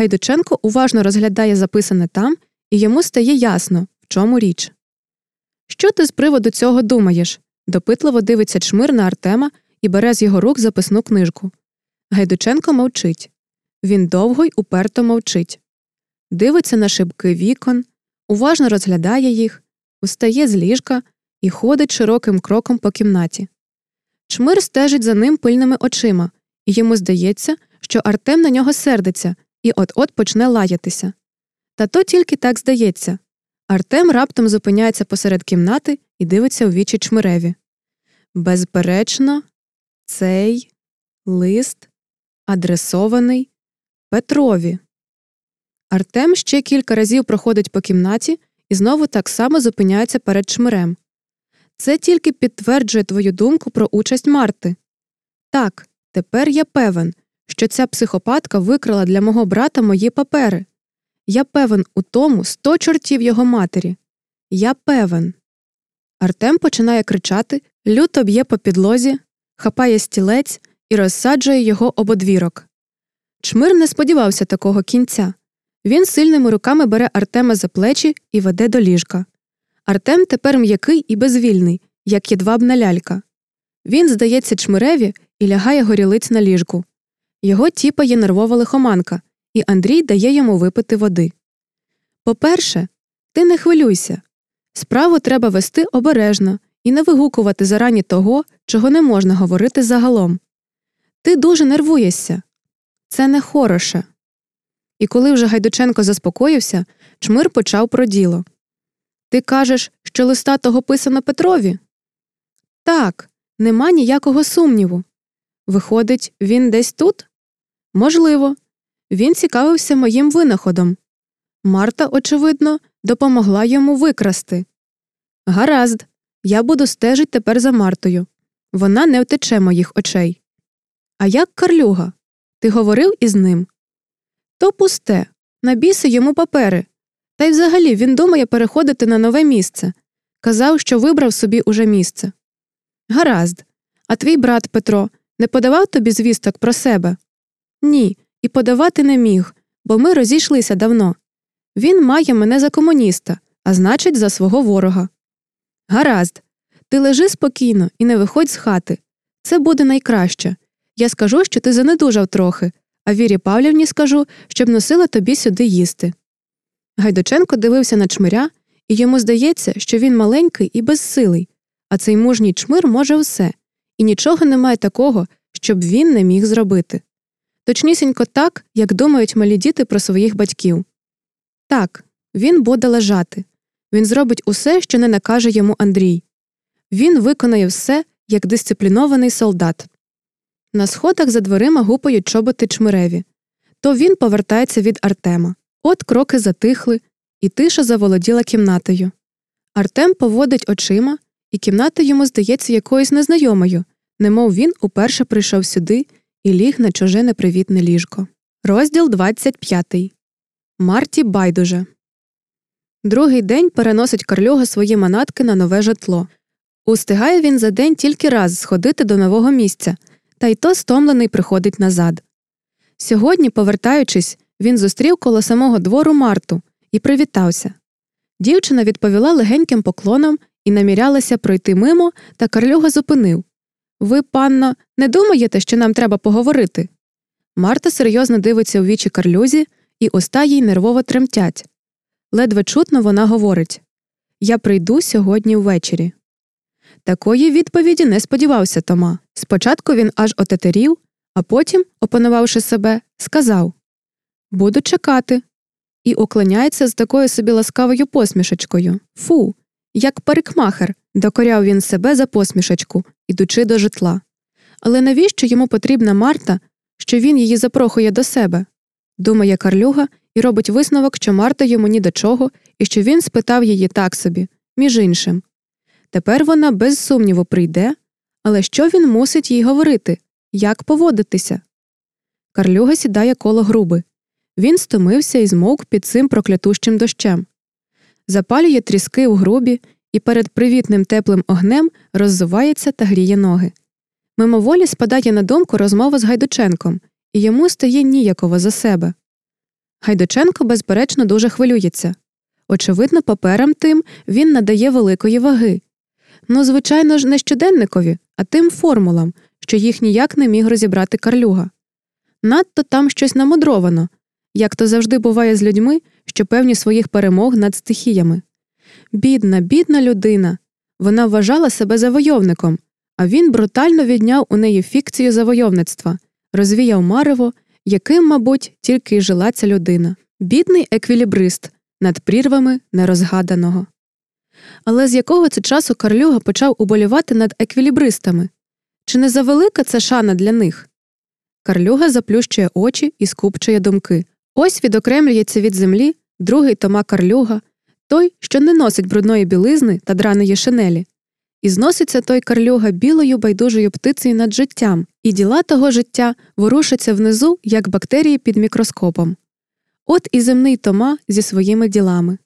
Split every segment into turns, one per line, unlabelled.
Гайдученко уважно розглядає записане там, і йому стає ясно, в чому річ. Що ти з приводу цього думаєш? допитливо дивиться чмир на Артема і бере з його рук записну книжку. Гайдученко мовчить. Він довго й уперто мовчить. Дивиться на шибки вікон, уважно розглядає їх, встає з ліжка і ходить широким кроком по кімнаті. Чмир стежить за ним пильними очима, і йому здається, що Артем на нього сердиться і от-от почне лаятися. Та то тільки так здається. Артем раптом зупиняється посеред кімнати і дивиться у вічі чмиреві. Безперечно, цей лист адресований Петрові. Артем ще кілька разів проходить по кімнаті і знову так само зупиняється перед чмирем. Це тільки підтверджує твою думку про участь Марти. Так, тепер я певен, що ця психопатка викрала для мого брата мої папери. Я певен у тому сто чортів його матері. Я певен. Артем починає кричати, люто б'є по підлозі, хапає стілець і розсаджує його об одвірок. Чмир не сподівався такого кінця. Він сильними руками бере Артема за плечі і веде до ліжка. Артем тепер м'який і безвільний, як єдвабна лялька. Він, здається, чмиреві і лягає горілиць на ліжку. Його тіпає нервова лихоманка, і Андрій дає йому випити води. По перше, ти не хвилюйся. Справу треба вести обережно і не вигукувати зарані того, чого не можна говорити загалом. Ти дуже нервуєшся. Це не хороше. І коли вже Гайдученко заспокоївся, чмир почав про діло. Ти кажеш, що листа того писано Петрові? Так, нема ніякого сумніву. Виходить, він десь тут? Можливо. Він цікавився моїм винаходом. Марта, очевидно, допомогла йому викрасти. Гаразд, я буду стежити тепер за Мартою. Вона не втече моїх очей. А як Карлюга? Ти говорив із ним? То пусте, набіси йому папери. Та й взагалі він думає переходити на нове місце. Казав, що вибрав собі уже місце. Гаразд. А твій брат Петро не подавав тобі звісток про себе? Ні, і подавати не міг, бо ми розійшлися давно. Він має мене за комуніста, а значить, за свого ворога. Гаразд, ти лежи спокійно і не виходь з хати. Це буде найкраще. Я скажу, що ти занедужав трохи, а Вірі Павлівні скажу, щоб носила тобі сюди їсти. Гайдученко дивився на чмиря, і йому здається, що він маленький і безсилий, а цей мужній чмир може все, і нічого немає такого, щоб він не міг зробити. Точнісінько так, як думають малі діти про своїх батьків. Так, він буде лежати. Він зробить усе, що не накаже йому Андрій. Він виконає все, як дисциплінований солдат. На сходах за дверима гупають чоботи чмиреві. То він повертається від Артема. От кроки затихли, і тиша заволоділа кімнатою. Артем поводить очима, і кімната йому здається якоюсь незнайомою, немов він уперше прийшов сюди і ліг на чуже непривітне ліжко. Розділ 25. Марті байдуже. Другий день переносить Карлюга свої манатки на нове житло. Устигає він за день тільки раз сходити до нового місця, та й то стомлений приходить назад. Сьогодні, повертаючись, він зустрів коло самого двору Марту і привітався. Дівчина відповіла легеньким поклоном і намірялася пройти мимо, та Карлюга зупинив Ви, панно, не думаєте, що нам треба поговорити? Марта серйозно дивиться у вічі Карлюзі, і уста їй нервово тремтять. Ледве чутно вона говорить Я прийду сьогодні ввечері. Такої відповіді не сподівався Тома. Спочатку він аж отетерів, а потім, опанувавши себе, сказав Буду чекати. І уклоняється з такою собі ласкавою посмішечкою. Фу, як парикмахер, докоряв він себе за посмішечку, ідучи до житла. Але навіщо йому потрібна Марта, що він її запрохує до себе? Думає Карлюга і робить висновок, що Марта йому ні до чого, і що він спитав її так собі, між іншим. Тепер вона без сумніву прийде, але що він мусить їй говорити, як поводитися? Карлюга сідає коло груби. Він стомився і змовк під цим проклятущим дощем. Запалює тріски у грубі і перед привітним теплим огнем роззувається та гріє ноги. Мимоволі спадає на думку розмова з Гайдученком, і йому стає ніяково за себе. Гайдученко, безперечно, дуже хвилюється. Очевидно, паперам тим він надає великої ваги. Ну, звичайно ж, не щоденникові, а тим формулам, що їх ніяк не міг розібрати карлюга. Надто там щось намудровано, як то завжди буває з людьми, що певні своїх перемог над стихіями. Бідна, бідна людина. Вона вважала себе завойовником, а він брутально відняв у неї фікцію завойовництва, розвіяв марево, яким, мабуть, тільки й жила ця людина. Бідний еквілібрист над прірвами нерозгаданого. Але з якого це часу Карлюга почав уболівати над еквілібристами? Чи не завелика це шана для них? Карлюга заплющує очі і скупчує думки. Ось відокремлюється від землі другий Тома Карлюга, той, що не носить брудної білизни та драної шинелі. І зноситься той карлюга білою байдужою птицею над життям, і діла того життя ворушаться внизу, як бактерії під мікроскопом. От і земний Тома зі своїми ділами.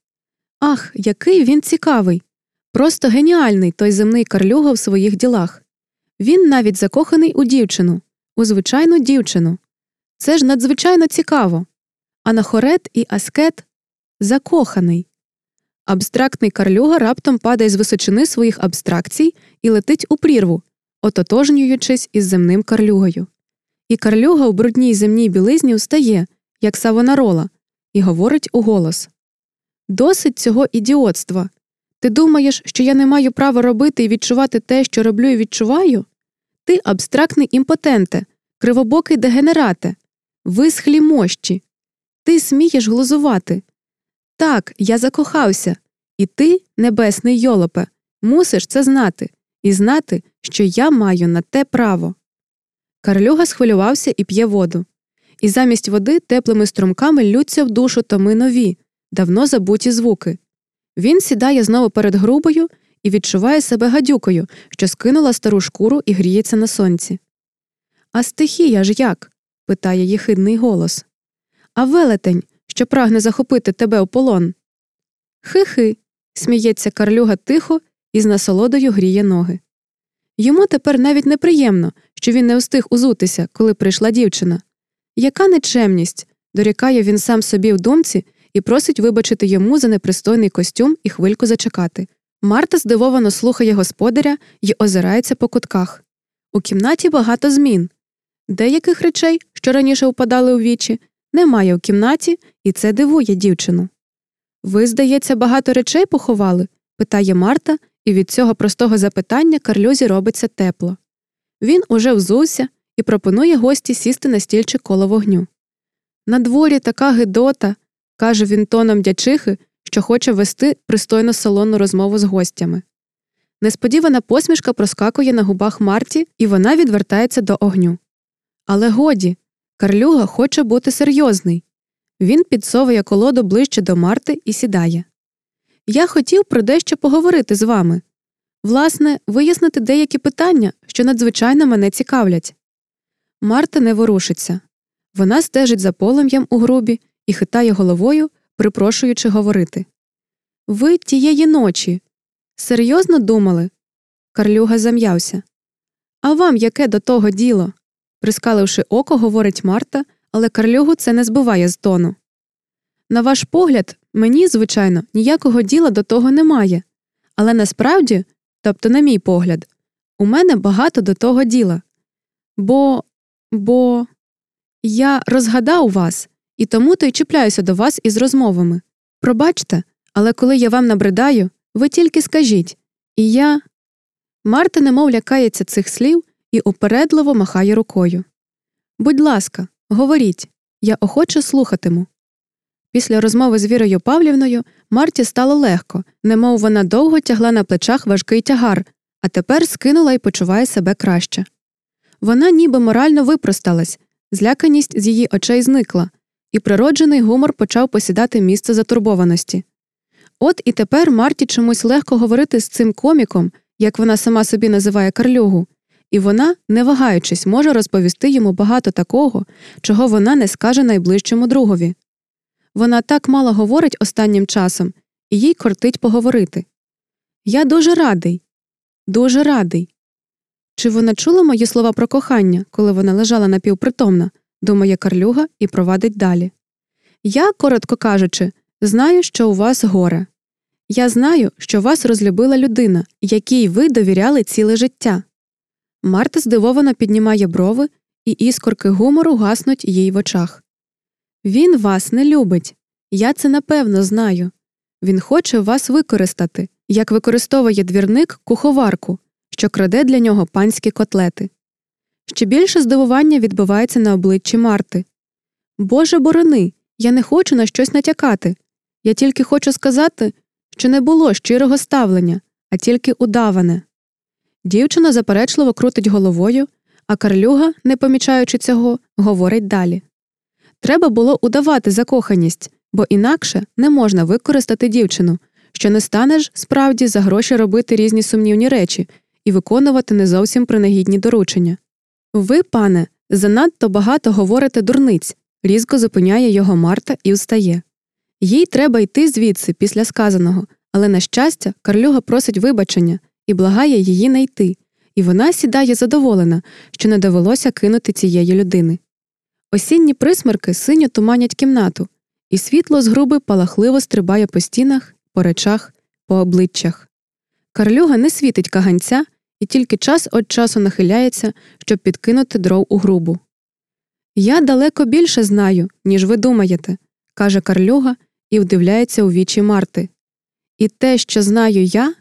Ах, який він цікавий! Просто геніальний той земний карлюга в своїх ділах. Він навіть закоханий у дівчину, у звичайну дівчину. Це ж надзвичайно цікаво. Анахорет і аскет закоханий. Абстрактний карлюга раптом падає з височини своїх абстракцій і летить у прірву, ототожнюючись із земним карлюгою. І карлюга у брудній земній білизні встає, як савонарола, і говорить у голос Досить цього ідіотства. Ти думаєш, що я не маю права робити і відчувати те, що роблю і відчуваю? Ти абстрактний імпотенте, кривобокий дегенерате, висхлі мощі. Ти смієш глузувати. Так, я закохався, і ти, небесний йолопе, мусиш це знати і знати, що я маю на те право. Карлюга схвилювався і п'є воду. І замість води теплими струмками лються в душу томи нові, давно забуті звуки. Він сідає знову перед грубою і відчуває себе гадюкою, що скинула стару шкуру і гріється на сонці. А стихія ж як? питає єхидний голос. А велетень, що прагне захопити тебе у полон. Хи-хи. сміється Карлюга тихо і з насолодою гріє ноги. Йому тепер навіть неприємно, що він не встиг узутися, коли прийшла дівчина. Яка нечемність? дорікає він сам собі в думці і просить вибачити йому за непристойний костюм і хвильку зачекати. Марта здивовано слухає господаря і озирається по кутках. У кімнаті багато змін. Деяких речей, що раніше впадали у вічі, немає в кімнаті, і це дивує дівчину. Ви, здається, багато речей поховали? питає Марта, і від цього простого запитання Карлюзі робиться тепло. Він уже взувся і пропонує гості сісти на стільчик коло вогню. На дворі така гидота, каже він тоном дячихи, що хоче вести пристойно салонну розмову з гостями. Несподівана посмішка проскакує на губах Марті, і вона відвертається до огню. Але годі, Карлюга хоче бути серйозний. Він підсовує колоду ближче до Марти і сідає. Я хотів про дещо поговорити з вами. Власне, вияснити деякі питання, що надзвичайно мене цікавлять. Марта не ворушиться. Вона стежить за полум'ям у грубі і хитає головою, припрошуючи говорити. Ви тієї ночі. Серйозно думали? Карлюга зам'явся. А вам яке до того діло? Прискаливши око, говорить Марта, але Карлюгу це не збиває з тону. На ваш погляд, мені, звичайно, ніякого діла до того немає. Але насправді, тобто, на мій погляд, у мене багато до того діла. Бо. бо я розгадав вас, і тому то й чіпляюся до вас із розмовами. Пробачте, але коли я вам набридаю, ви тільки скажіть і я. Марта немов лякається цих слів і упередливо махає рукою. Будь ласка, говоріть, я охоче слухатиму. Після розмови з Вірою Павлівною Марті стало легко, немов вона довго тягла на плечах важкий тягар, а тепер скинула і почуває себе краще. Вона ніби морально випросталась, зляканість з її очей зникла, і природжений гумор почав посідати місце затурбованості. От і тепер Марті чомусь легко говорити з цим коміком, як вона сама собі називає Карлюгу, і вона, не вагаючись, може розповісти йому багато такого, чого вона не скаже найближчому другові. Вона так мало говорить останнім часом, і їй кортить поговорити. Я дуже радий, дуже радий. Чи вона чула мої слова про кохання, коли вона лежала напівпритомна, думає Карлюга і провадить далі. Я, коротко кажучи, знаю, що у вас горе. Я знаю, що вас розлюбила людина, якій ви довіряли ціле життя. Марта здивовано піднімає брови, і іскорки гумору гаснуть їй в очах. Він вас не любить. Я це напевно знаю. Він хоче вас використати, як використовує двірник куховарку, що краде для нього панські котлети. Ще більше здивування відбувається на обличчі Марти. Боже борони, я не хочу на щось натякати. Я тільки хочу сказати, що не було щирого ставлення, а тільки удаване. Дівчина заперечливо крутить головою, а Карлюга, не помічаючи цього, говорить далі. Треба було удавати закоханість, бо інакше не можна використати дівчину, що не станеш справді за гроші робити різні сумнівні речі і виконувати не зовсім принагідні доручення. Ви, пане, занадто багато говорите дурниць, різко зупиняє його Марта і встає. Їй треба йти звідси після сказаного, але, на щастя, Карлюга просить вибачення і благає її не йти, і вона сідає задоволена, що не довелося кинути цієї людини. Осінні присмерки синьо туманять кімнату, і світло з груби палахливо стрибає по стінах, по речах, по обличчях. Карлюга не світить каганця і тільки час від часу нахиляється, щоб підкинути дров у грубу. Я далеко більше знаю, ніж ви думаєте, каже Карлюга і вдивляється у вічі Марти. І те, що знаю я,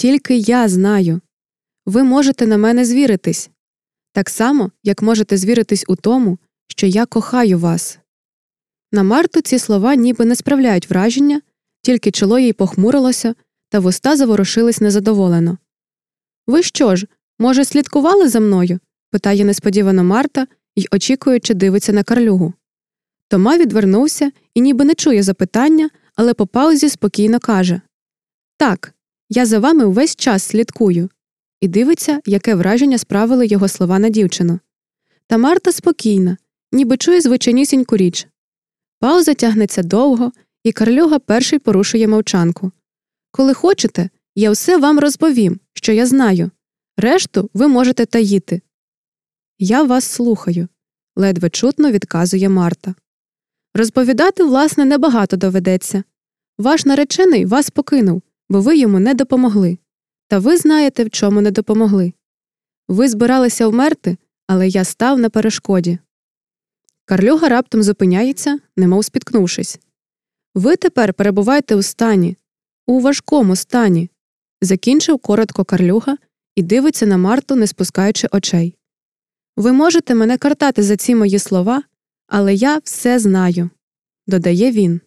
тільки я знаю. Ви можете на мене звіритись так само, як можете звіритись у тому, що я кохаю вас. На Марту ці слова ніби не справляють враження, тільки чоло їй похмурилося, та вуста заворушились незадоволено. Ви що ж, може, слідкували за мною? питає несподівано Марта й, очікуючи, дивиться на карлюгу. Тома відвернувся і ніби не чує запитання, але по паузі спокійно каже Так, я за вами увесь час слідкую, і дивиться, яке враження справили його слова на дівчину. Та Марта спокійна, ніби чує звичайнісіньку річ. Пауза тягнеться довго, і Карлюга перший порушує мовчанку. Коли хочете, я все вам розповім, що я знаю. Решту ви можете таїти. Я вас слухаю, ледве чутно відказує Марта. Розповідати, власне, небагато доведеться. Ваш наречений вас покинув, бо ви йому не допомогли. Та ви знаєте, в чому не допомогли. Ви збиралися вмерти, але я став на перешкоді. Карлюга раптом зупиняється, немов спіткнувшись. Ви тепер перебуваєте у стані, у важкому стані, закінчив коротко Карлюга і дивиться на Марту, не спускаючи очей. Ви можете мене картати за ці мої слова, але я все знаю, додає він.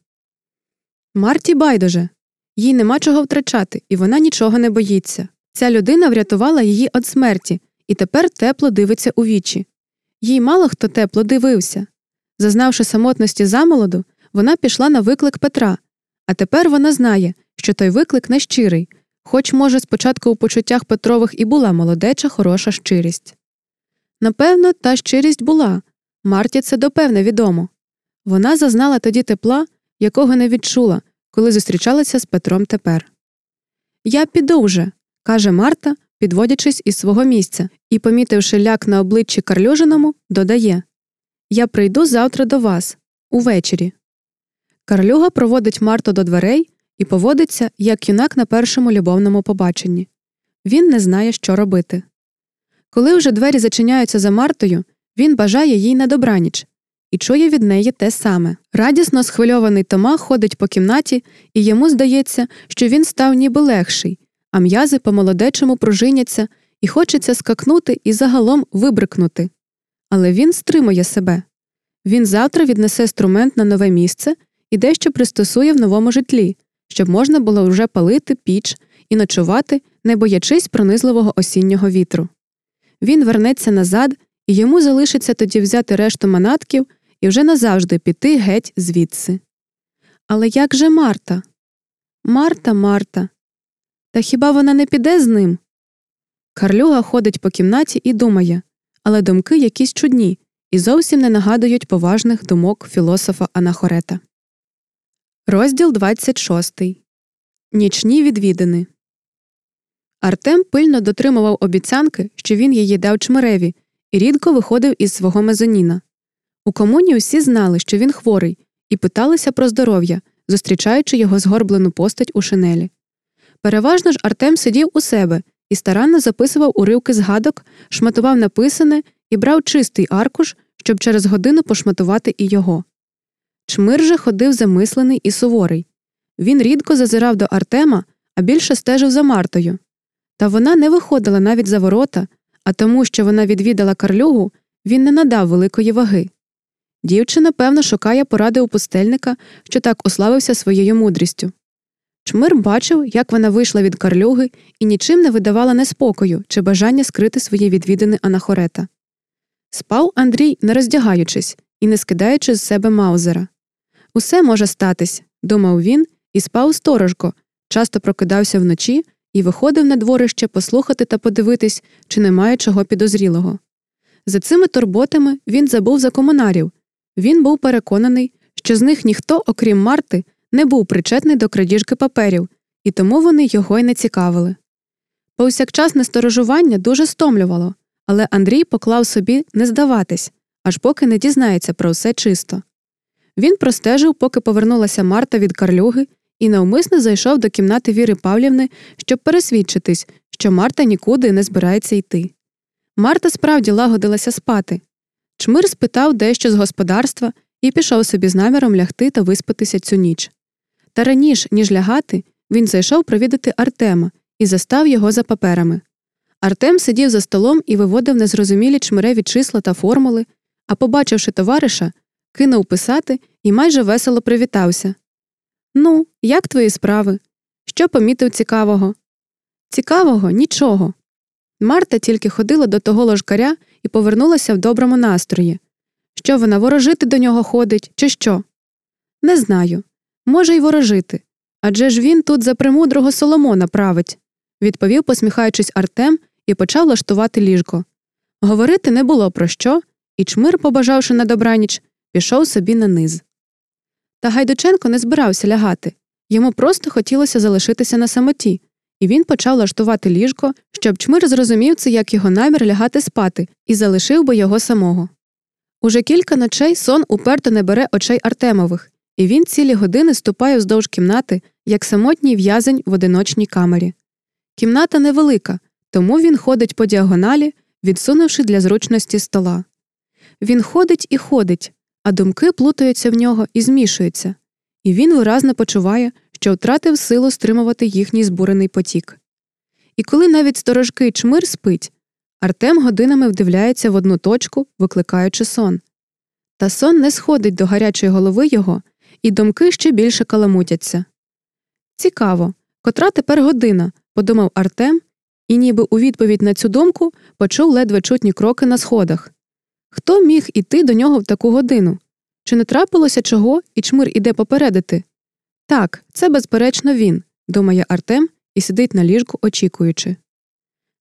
Марті байдуже. Їй нема чого втрачати, і вона нічого не боїться. Ця людина врятувала її від смерті і тепер тепло дивиться у вічі. Їй мало хто тепло дивився. Зазнавши самотності замолоду, вона пішла на виклик Петра, а тепер вона знає, що той виклик нещирий, хоч, може, спочатку у почуттях Петрових і була молодеча, хороша щирість. Напевно, та щирість була Марті це допевне відомо. Вона зазнала тоді тепла, якого не відчула, коли зустрічалася з Петром тепер. Я піду вже, каже Марта, підводячись із свого місця і, помітивши ляк на обличчі Карлюжиному, додає Я прийду завтра до вас увечері. Карлюга проводить Марту до дверей і поводиться, як юнак на першому любовному побаченні. Він не знає, що робити. Коли вже двері зачиняються за Мартою, він бажає їй на добраніч і чує від неї те саме. Радісно схвильований Тома ходить по кімнаті, і йому здається, що він став ніби легший, а м'язи по молодечому пружиняться і хочеться скакнути і загалом вибрикнути. Але він стримує себе. Він завтра віднесе струмент на нове місце і дещо пристосує в новому житлі, щоб можна було вже палити піч і ночувати, не боячись пронизливого осіннього вітру. Він вернеться назад, і йому залишиться тоді взяти решту манатків і вже назавжди піти геть звідси. Але як же Марта? Марта, Марта. Та хіба вона не піде з ним? Карлюга ходить по кімнаті і думає, але думки якісь чудні і зовсім не нагадують поважних думок філософа Анахорета. Розділ 26. Нічні відвідини. Артем пильно дотримував обіцянки, що він її дав чмиреві, і рідко виходив із свого мезоніна. У комуні усі знали, що він хворий, і питалися про здоров'я, зустрічаючи його згорблену постать у шинелі. Переважно ж Артем сидів у себе і старанно записував уривки згадок, шматував написане і брав чистий аркуш, щоб через годину пошматувати і його. Чмир же ходив замислений і суворий. Він рідко зазирав до Артема, а більше стежив за Мартою. Та вона не виходила навіть за ворота, а тому, що вона відвідала карлюгу, він не надав великої ваги. Дівчина, певно, шукає поради у пустельника, що так уславився своєю мудрістю. Чмир бачив, як вона вийшла від карлюги і нічим не видавала неспокою чи бажання скрити свої відвідини анахорета. Спав Андрій, не роздягаючись і не скидаючи з себе маузера. Усе може статись, думав він, і спав сторожко, часто прокидався вночі і виходив на дворище послухати та подивитись, чи немає чого підозрілого. За цими турботами він забув за комунарів. Він був переконаний, що з них ніхто, окрім Марти, не був причетний до крадіжки паперів, і тому вони його й не цікавили. Повсякчасне сторожування дуже стомлювало, але Андрій поклав собі не здаватись, аж поки не дізнається про все чисто. Він простежив, поки повернулася Марта від карлюги, і навмисно зайшов до кімнати Віри Павлівни, щоб пересвідчитись, що Марта нікуди не збирається йти. Марта справді лагодилася спати. Чмир спитав дещо з господарства і пішов собі з наміром лягти та виспатися цю ніч. Та раніше, ніж лягати, він зайшов провідати Артема і застав його за паперами. Артем сидів за столом і виводив незрозумілі чмиреві числа та формули, а, побачивши товариша, кинув писати і майже весело привітався. Ну, як твої справи? Що помітив цікавого? Цікавого нічого. Марта тільки ходила до того ложкаря і повернулася в доброму настрої. Що вона ворожити до нього ходить, чи що? Не знаю. Може, й ворожити. Адже ж він тут за премудрого Соломона править, відповів, посміхаючись Артем, і почав лаштувати ліжко. Говорити не було про що, і чмир, побажавши на добраніч, пішов собі на низ. Та Гайдученко не збирався лягати йому просто хотілося залишитися на самоті, і він почав лаштувати ліжко, щоб чмир зрозумів це як його намір лягати спати, і залишив би його самого. Уже кілька ночей сон уперто не бере очей Артемових, і він цілі години ступає вздовж кімнати, як самотній в'язень в одиночній камері. Кімната невелика, тому він ходить по діагоналі, відсунувши для зручності стола. Він ходить і ходить, а думки плутаються в нього і змішуються, і він виразно почуває, що втратив силу стримувати їхній збурений потік. І коли навіть сторожкий чмир спить, Артем годинами вдивляється в одну точку, викликаючи сон. Та сон не сходить до гарячої голови його, і думки ще більше каламутяться. Цікаво, котра тепер година, подумав Артем, і ніби у відповідь на цю думку почув ледве чутні кроки на сходах. Хто міг іти до нього в таку годину? Чи не трапилося чого, і чмир іде попередити? Так, це безперечно він, думає Артем і сидить на ліжку, очікуючи.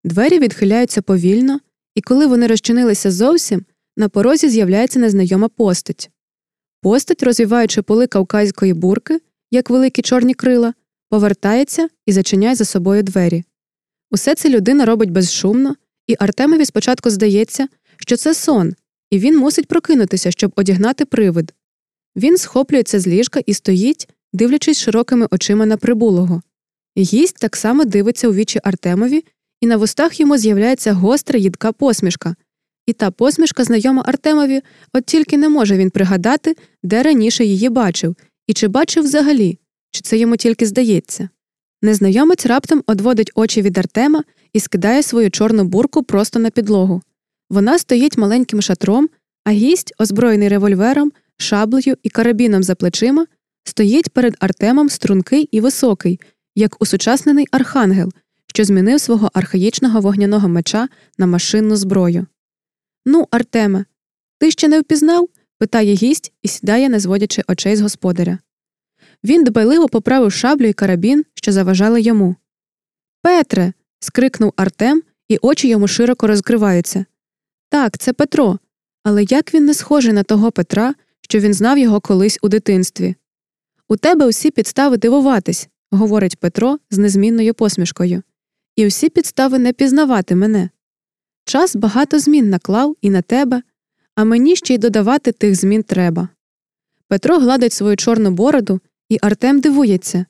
Двері відхиляються повільно, і коли вони розчинилися зовсім, на порозі з'являється незнайома постать. Постать, розвіваючи поли кавказької бурки, як великі чорні крила, повертається і зачиняє за собою двері. Усе це людина робить безшумно, і Артемові спочатку здається, що це сон, і він мусить прокинутися, щоб одягнати привид. Він схоплюється з ліжка і стоїть, дивлячись широкими очима на прибулого. Гість так само дивиться у вічі Артемові, і на вустах йому з'являється гостра їдка посмішка. І та посмішка знайома Артемові, от тільки не може він пригадати, де раніше її бачив, і чи бачив взагалі, чи це йому тільки здається. Незнайомець раптом одводить очі від Артема і скидає свою чорну бурку просто на підлогу. Вона стоїть маленьким шатром, а гість, озброєний револьвером, шаблею і карабіном за плечима, стоїть перед Артемом стрункий і високий, як усучаснений архангел, що змінив свого архаїчного вогняного меча на машинну зброю. Ну, Артеме, ти ще не впізнав? питає гість і сідає, не зводячи очей з господаря. Він дбайливо поправив шаблю і карабін, що заважали йому. Петре. скрикнув Артем, і очі йому широко розкриваються. Так, це Петро. Але як він не схожий на того Петра, що він знав його колись у дитинстві? У тебе усі підстави дивуватись, говорить Петро з незмінною посмішкою, і усі підстави не пізнавати мене. Час багато змін наклав і на тебе, а мені ще й додавати тих змін треба. Петро гладить свою чорну бороду, і Артем дивується,